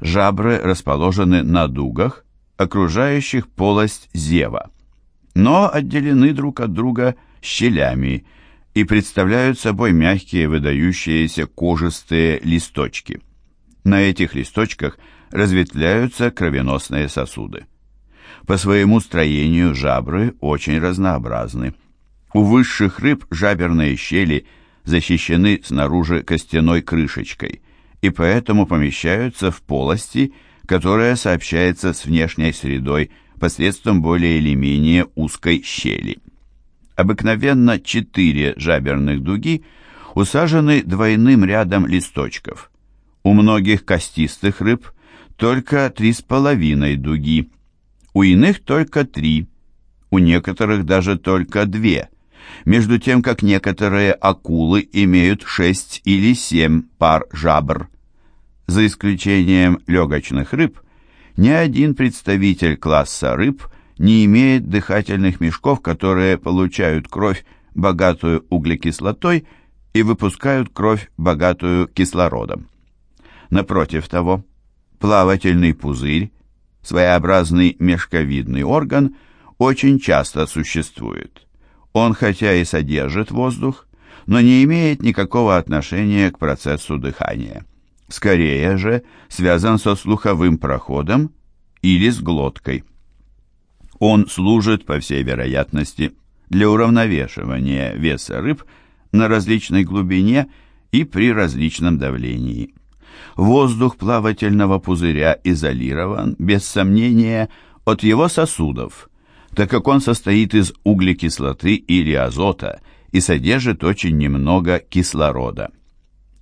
жабры расположены на дугах, окружающих полость зева, но отделены друг от друга щелями и представляют собой мягкие выдающиеся кожистые листочки. На этих листочках разветвляются кровеносные сосуды. По своему строению жабры очень разнообразны. У высших рыб жаберные щели защищены снаружи костяной крышечкой и поэтому помещаются в полости, которая сообщается с внешней средой посредством более или менее узкой щели. Обыкновенно четыре жаберных дуги усажены двойным рядом листочков. У многих костистых рыб только три с половиной дуги, у иных только три, у некоторых даже только две, между тем как некоторые акулы имеют шесть или семь пар жабр. За исключением легочных рыб, ни один представитель класса рыб не имеет дыхательных мешков, которые получают кровь, богатую углекислотой, и выпускают кровь, богатую кислородом. Напротив того, плавательный пузырь, своеобразный мешковидный орган, очень часто существует. Он хотя и содержит воздух, но не имеет никакого отношения к процессу дыхания. Скорее же связан со слуховым проходом или с глоткой. Он служит, по всей вероятности, для уравновешивания веса рыб на различной глубине и при различном давлении. Воздух плавательного пузыря изолирован, без сомнения, от его сосудов, так как он состоит из углекислоты или азота и содержит очень немного кислорода.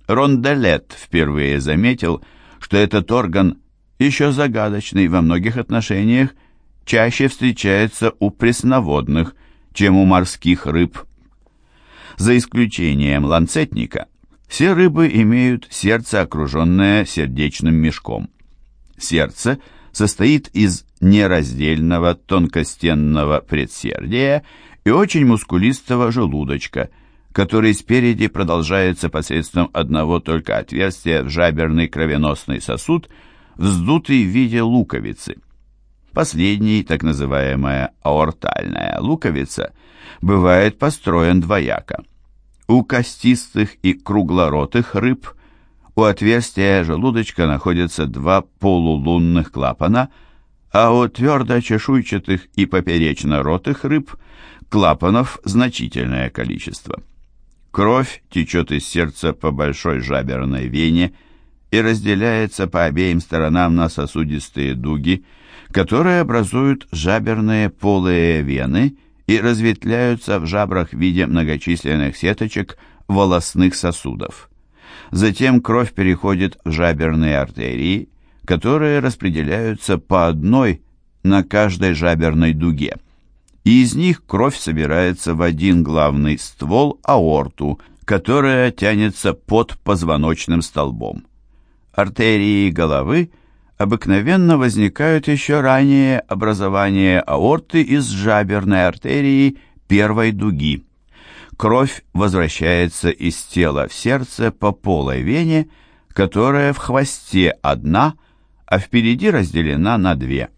Ронделет впервые заметил, что этот орган, еще загадочный во многих отношениях, чаще встречается у пресноводных, чем у морских рыб. За исключением ланцетника – все рыбы имеют сердце, окруженное сердечным мешком. Сердце состоит из нераздельного тонкостенного предсердия и очень мускулистого желудочка, который спереди продолжается посредством одного только отверстия в жаберный кровеносный сосуд, вздутый в виде луковицы. Последний, так называемая аортальная луковица, бывает построен двояко. У костистых и круглоротых рыб у отверстия желудочка находятся два полулунных клапана, а у твердо-чешуйчатых и поперечно-ротых рыб клапанов значительное количество. Кровь течет из сердца по большой жаберной вене и разделяется по обеим сторонам на сосудистые дуги, которые образуют жаберные полые вены – и разветвляются в жабрах в виде многочисленных сеточек волосных сосудов. Затем кровь переходит в жаберные артерии, которые распределяются по одной на каждой жаберной дуге. И из них кровь собирается в один главный ствол аорту, которая тянется под позвоночным столбом. Артерии головы обыкновенно возникают еще ранее образования аорты из жаберной артерии первой дуги. Кровь возвращается из тела в сердце по полой вене, которая в хвосте одна, а впереди разделена на две.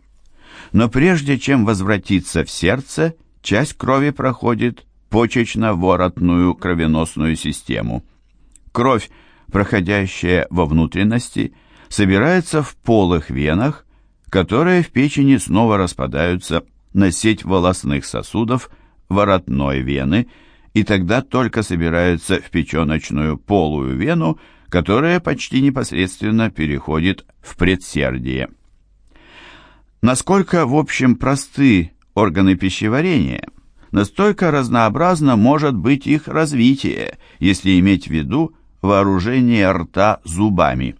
Но прежде чем возвратиться в сердце, часть крови проходит почечно-воротную кровеносную систему. Кровь, проходящая во внутренности, собирается в полых венах, которые в печени снова распадаются на сеть волосных сосудов воротной вены, и тогда только собираются в печеночную полую вену, которая почти непосредственно переходит в предсердие. Насколько, в общем, просты органы пищеварения, настолько разнообразно может быть их развитие, если иметь в виду вооружение рта зубами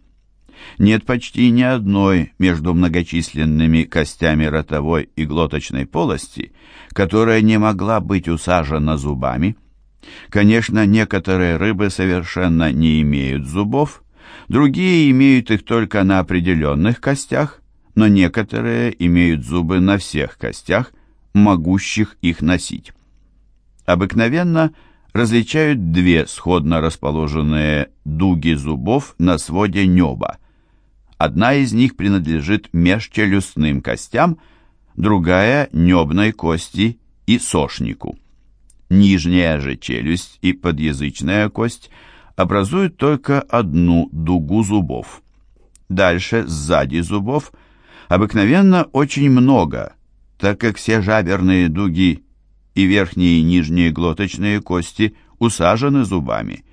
нет почти ни одной между многочисленными костями ротовой и глоточной полости, которая не могла быть усажена зубами. Конечно, некоторые рыбы совершенно не имеют зубов, другие имеют их только на определенных костях, но некоторые имеют зубы на всех костях, могущих их носить. Обыкновенно различают две сходно расположенные дуги зубов на своде неба – Одна из них принадлежит межчелюстным костям, другая – небной кости и сошнику. Нижняя же челюсть и подъязычная кость образуют только одну дугу зубов. Дальше, сзади зубов, обыкновенно очень много, так как все жаберные дуги и верхние и нижние глоточные кости усажены зубами.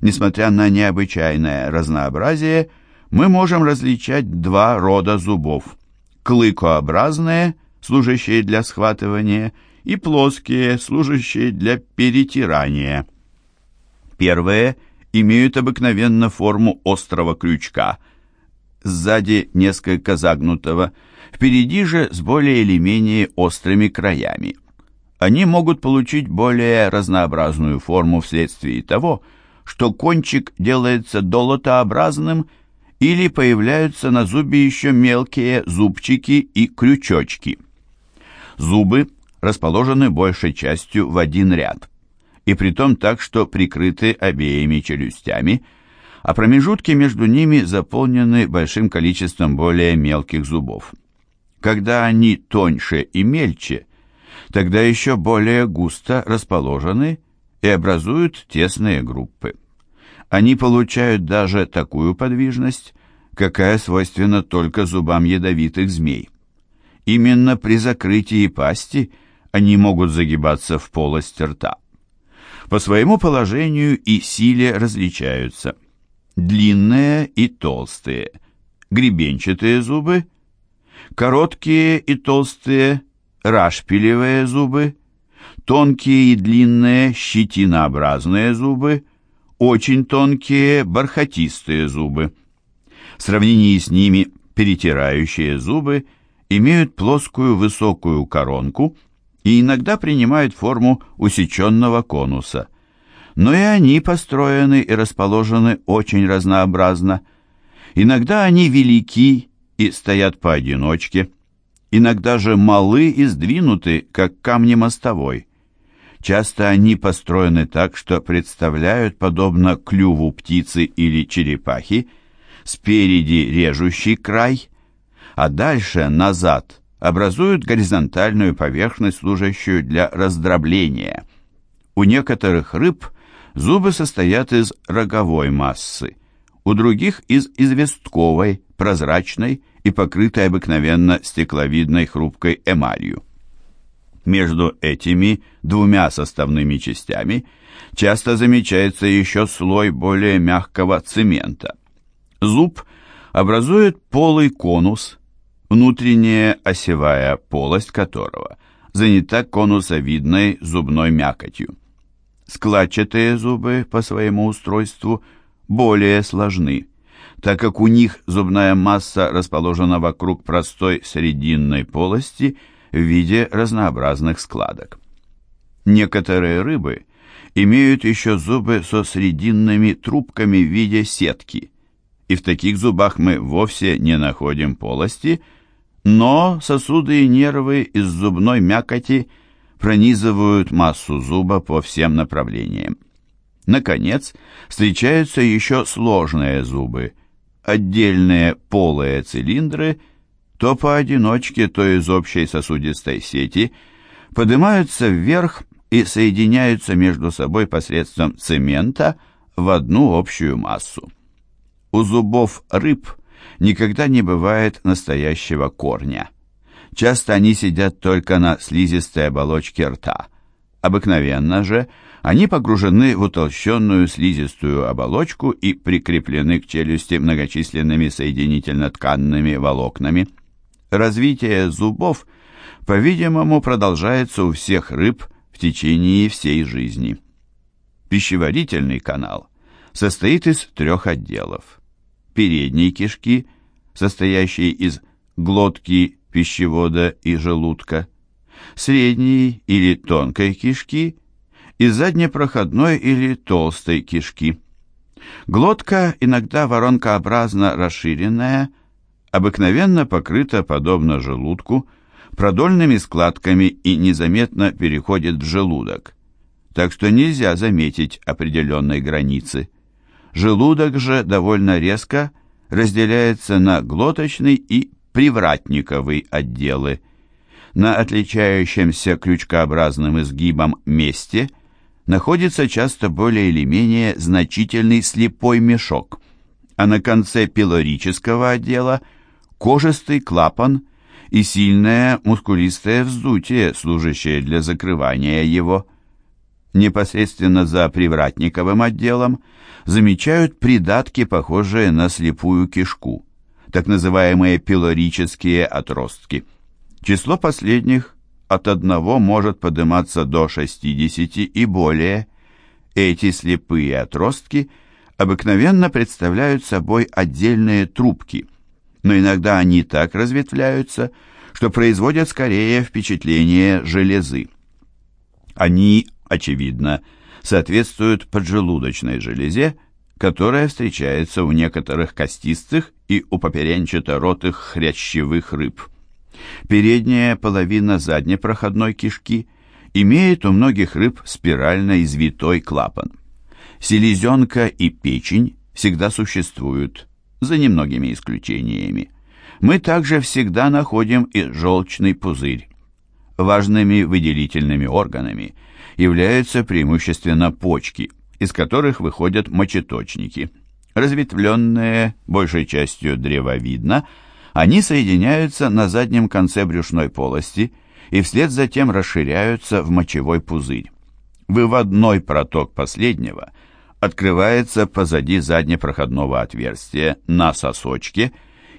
Несмотря на необычайное разнообразие, мы можем различать два рода зубов – клыкообразные, служащие для схватывания, и плоские, служащие для перетирания. Первые имеют обыкновенно форму острого крючка, сзади несколько загнутого, впереди же с более или менее острыми краями. Они могут получить более разнообразную форму вследствие того, что кончик делается долотообразным или появляются на зубе еще мелкие зубчики и крючочки. Зубы расположены большей частью в один ряд, и притом так, что прикрыты обеими челюстями, а промежутки между ними заполнены большим количеством более мелких зубов. Когда они тоньше и мельче, тогда еще более густо расположены и образуют тесные группы. Они получают даже такую подвижность, какая свойственна только зубам ядовитых змей. Именно при закрытии пасти – они могут загибаться в полость рта. По своему положению и силе различаются длинные и толстые, гребенчатые зубы, короткие и толстые, рашпилевые зубы, тонкие и длинные щетинообразные зубы, очень тонкие бархатистые зубы. В сравнении с ними перетирающие зубы имеют плоскую высокую коронку – и иногда принимают форму усеченного конуса. Но и они построены и расположены очень разнообразно. Иногда они велики и стоят поодиночке, иногда же малы и сдвинуты, как камни мостовой. Часто они построены так, что представляют, подобно клюву птицы или черепахи, спереди режущий край, а дальше назад – образуют горизонтальную поверхность, служащую для раздробления. У некоторых рыб зубы состоят из роговой массы, у других из известковой, прозрачной и покрытой обыкновенно стекловидной хрупкой эмалью. Между этими двумя составными частями часто замечается еще слой более мягкого цемента. Зуб образует полый конус – внутренняя осевая полость которого занята конусовидной зубной мякотью. Складчатые зубы по своему устройству более сложны, так как у них зубная масса расположена вокруг простой срединной полости в виде разнообразных складок. Некоторые рыбы имеют еще зубы со срединными трубками в виде сетки, и в таких зубах мы вовсе не находим полости – но сосуды и нервы из зубной мякоти пронизывают массу зуба по всем направлениям. Наконец, встречаются еще сложные зубы, отдельные полые цилиндры, то поодиночке, то из общей сосудистой сети, поднимаются вверх и соединяются между собой посредством цемента в одну общую массу. У зубов рыб – никогда не бывает настоящего корня. Часто они сидят только на слизистой оболочке рта. Обыкновенно же они погружены в утолщенную слизистую оболочку и прикреплены к челюсти многочисленными соединительно-тканными волокнами. Развитие зубов, по-видимому, продолжается у всех рыб в течение всей жизни. Пищеварительный канал состоит из трех отделов передней кишки, состоящей из глотки, пищевода и желудка, средней или тонкой кишки и заднепроходной или толстой кишки. Глотка иногда воронкообразно расширенная, обыкновенно покрыта, подобно желудку, продольными складками и незаметно переходит в желудок, так что нельзя заметить определенной границы. Желудок же довольно резко разделяется на глоточный и привратниковый отделы. На отличающемся крючкообразным изгибом месте находится часто более или менее значительный слепой мешок, а на конце пилорического отдела кожистый клапан и сильное мускулистое вздутие, служащее для закрывания его. Непосредственно за привратниковым отделом замечают придатки, похожие на слепую кишку, так называемые пилорические отростки. Число последних от одного может подниматься до 60 и более. Эти слепые отростки обыкновенно представляют собой отдельные трубки, но иногда они так разветвляются, что производят скорее впечатление железы. Они, очевидно, соответствуют поджелудочной железе, которая встречается у некоторых костистых и у поперенчато-ротых хрящевых рыб. Передняя половина заднепроходной кишки имеет у многих рыб спирально извитой клапан. Селезенка и печень всегда существуют, за немногими исключениями. Мы также всегда находим и желчный пузырь. Важными выделительными органами являются преимущественно почки, из которых выходят мочеточники. Разветвленные, большей частью древовидно, они соединяются на заднем конце брюшной полости и вслед за тем расширяются в мочевой пузырь. Выводной проток последнего открывается позади заднепроходного отверстия на сосочке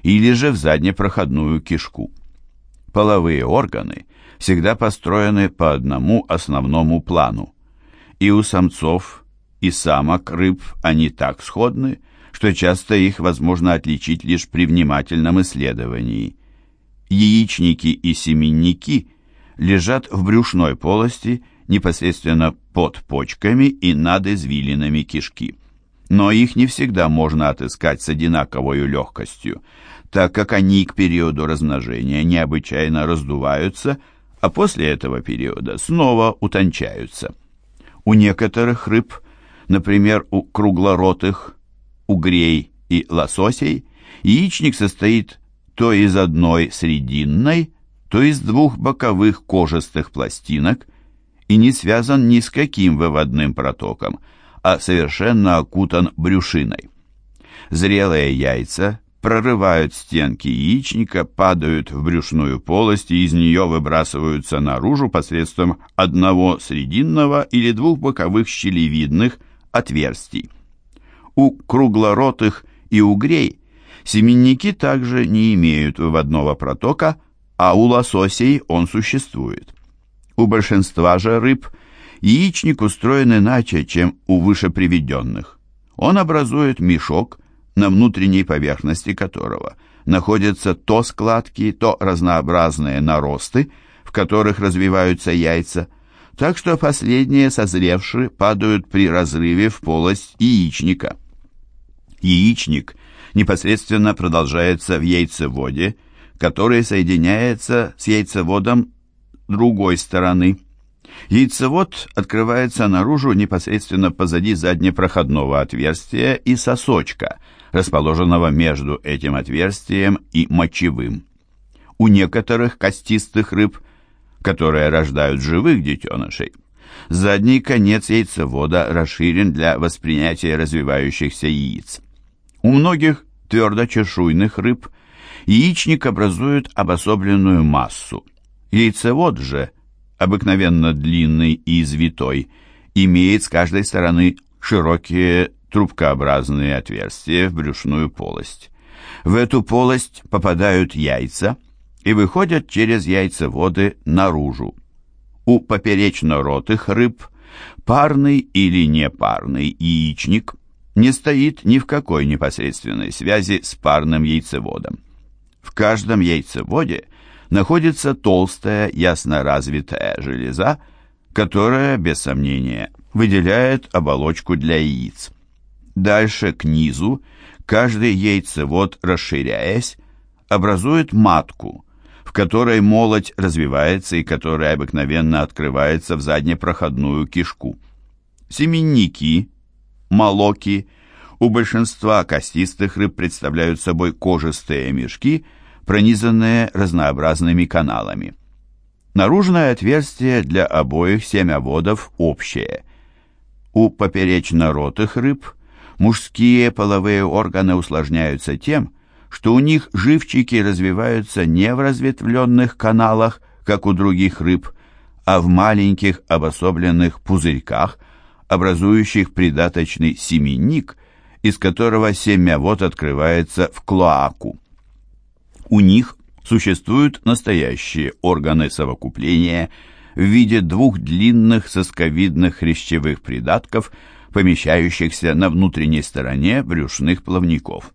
или же в заднепроходную кишку. Половые органы всегда построены по одному основному плану. И у самцов, и самок рыб они так сходны, что часто их возможно отличить лишь при внимательном исследовании. Яичники и семенники лежат в брюшной полости непосредственно под почками и над извилинами кишки. Но их не всегда можно отыскать с одинаковой легкостью, так как они к периоду размножения необычайно раздуваются – а после этого периода снова утончаются. У некоторых рыб, например, у круглоротых, угрей и лососей, яичник состоит то из одной срединной, то из двух боковых кожистых пластинок и не связан ни с каким выводным протоком, а совершенно окутан брюшиной. Зрелые яйца прорывают стенки яичника, падают в брюшную полость и из нее выбрасываются наружу посредством одного срединного или двух боковых щелевидных отверстий. У круглоротых и угрей семенники также не имеют выводного протока, а у лососей он существует. У большинства же рыб яичник устроен иначе, чем у вышеприведенных. Он образует мешок, на внутренней поверхности которого находятся то складки, то разнообразные наросты, в которых развиваются яйца, так что последние, созревшие, падают при разрыве в полость яичника. Яичник непосредственно продолжается в яйцеводе, который соединяется с яйцеводом другой стороны. Яйцевод открывается наружу непосредственно позади заднепроходного отверстия и сосочка – расположенного между этим отверстием и мочевым. У некоторых костистых рыб, которые рождают живых детенышей, задний конец яйцевода расширен для воспринятия развивающихся яиц. У многих твердочешуйных рыб яичник образует обособленную массу. Яйцевод же, обыкновенно длинный и извитой, имеет с каждой стороны широкие трубкообразные отверстия в брюшную полость. В эту полость попадают яйца и выходят через яйцеводы наружу. У поперечно-ротых рыб парный или непарный яичник не стоит ни в какой непосредственной связи с парным яйцеводом. В каждом яйцеводе находится толстая, ясно развитая железа, которая, без сомнения, выделяет оболочку для яиц. Дальше к низу каждый яйцевод, расширяясь, образует матку, в которой молоть развивается и которая обыкновенно открывается в заднепроходную кишку. Семенники, молоки У большинства костистых рыб представляют собой кожистые мешки, пронизанные разнообразными каналами. Наружное отверстие для обоих семяводов общее. У поперечно-ротых рыб мужские половые органы усложняются тем, что у них живчики развиваются не в разветвленных каналах, как у других рыб, а в маленьких обособленных пузырьках, образующих придаточный семенник, из которого семявод открывается в клоаку. У них существуют настоящие органы совокупления в виде двух длинных сосковидных хрящевых придатков, помещающихся на внутренней стороне брюшных плавников.